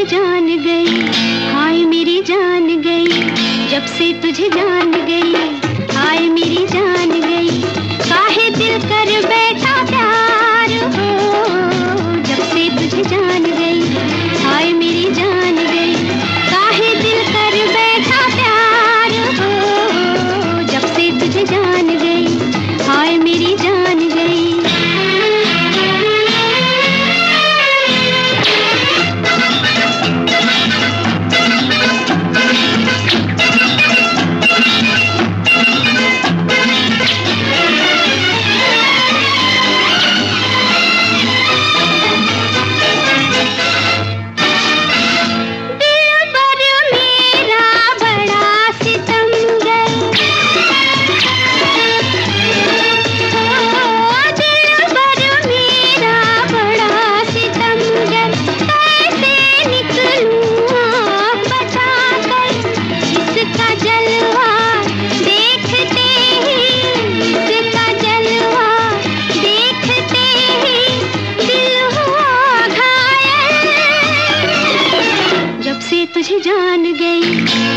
तुझे जान गई। हाय मेरी जान गई जब से तुझे जान तुझे जान गई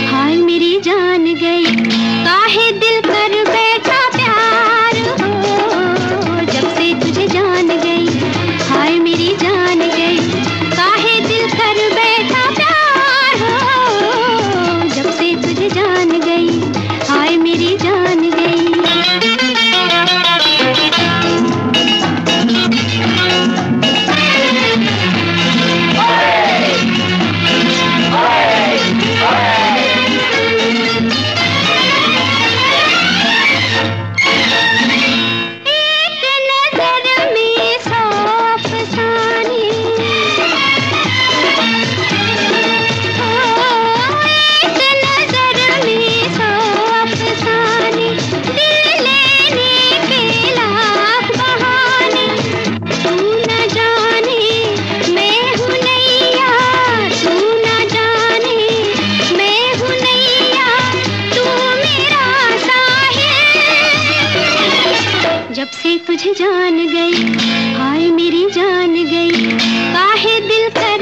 हाय मेरी जान गई काहे तुझे जान गई हाय मेरी जान गई काहे दिल कर